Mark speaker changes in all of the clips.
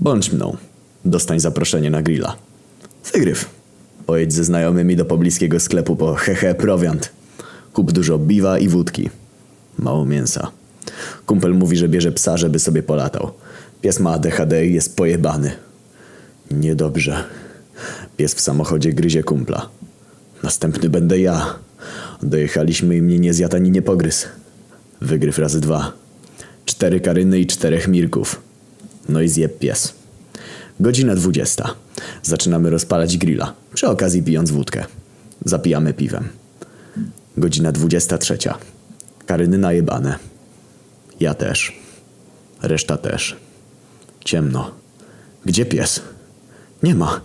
Speaker 1: Bądź mną. Dostań zaproszenie na grilla. Wygryw. Pojedź ze znajomymi do pobliskiego sklepu po hehe prowiant. Kup dużo biwa i wódki. Mało mięsa. Kumpel mówi, że bierze psa, żeby sobie polatał. Pies ma ADHD i jest pojebany. Niedobrze. Pies w samochodzie gryzie kumpla. Następny będę ja. Dojechaliśmy i mnie nie zjadł ani nie pogryzł. Wygryw razy dwa. Cztery karyny i czterech mirków. No i zjeb pies. Godzina dwudziesta. Zaczynamy rozpalać grilla. Przy okazji pijąc wódkę. Zapijamy piwem. Godzina dwudziesta trzecia. Karyny najebane. Ja też. Reszta też. Ciemno. Gdzie pies? Nie ma.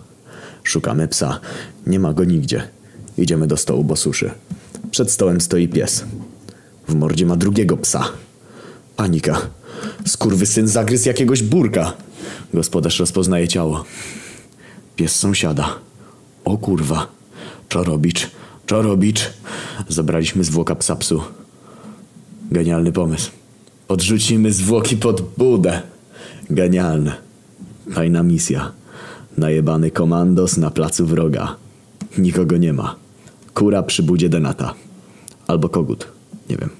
Speaker 1: Szukamy psa. Nie ma go nigdzie. Idziemy do stołu, bo suszy. Przed stołem stoi pies. W mordzie ma drugiego psa. Panika. Syn zagryzł jakiegoś burka. Gospodarz rozpoznaje ciało. Pies sąsiada. O kurwa. Czorobicz. Czorobicz. Zabraliśmy zwłoka psa psu. Genialny pomysł. Podrzucimy zwłoki pod budę. Genialne. Tajna misja. Najebany komandos na placu wroga. Nikogo nie ma. Kura przy budzie denata. Albo kogut. Nie wiem.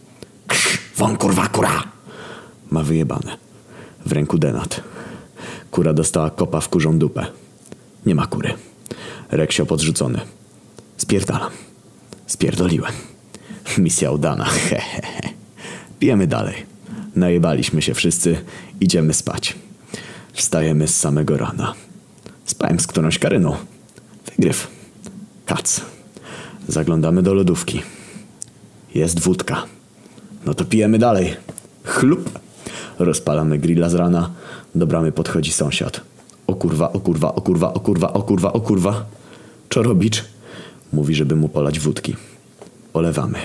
Speaker 1: Won kurwa kura! Ma wyjebane. W ręku denat. Kura dostała kopa w kurzą dupę. Nie ma kury. Reksio podrzucony. Spierdalam. Spierdoliłem. Misja udana. Hehehe. Pijemy dalej. Najebaliśmy się wszyscy. Idziemy spać. Wstajemy z samego rana. Spałem z którąś karyną. Wygryw. Kac. Zaglądamy do lodówki. Jest wódka. No to pijemy dalej. Chlup. Rozpalamy grilla z rana. Do bramy podchodzi sąsiad. O kurwa, o kurwa, o kurwa, o kurwa, o kurwa, o kurwa. Czorobicz. Mówi, żeby mu polać wódki. Polewamy.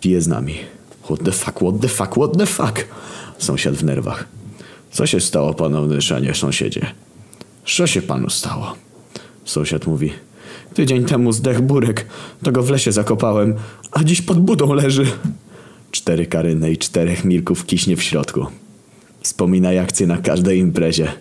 Speaker 1: Pije z nami. What the fuck, what the fuck, what the fuck? Sąsiad w nerwach. Co się stało panu Nyszanie, sąsiedzie? Co się panu stało? Sąsiad mówi. Tydzień temu zdech burek. To go w lesie zakopałem, a dziś pod budą leży. Cztery karyny i czterech milków kiśnie w środku. Wspominaj akcję na każdej imprezie.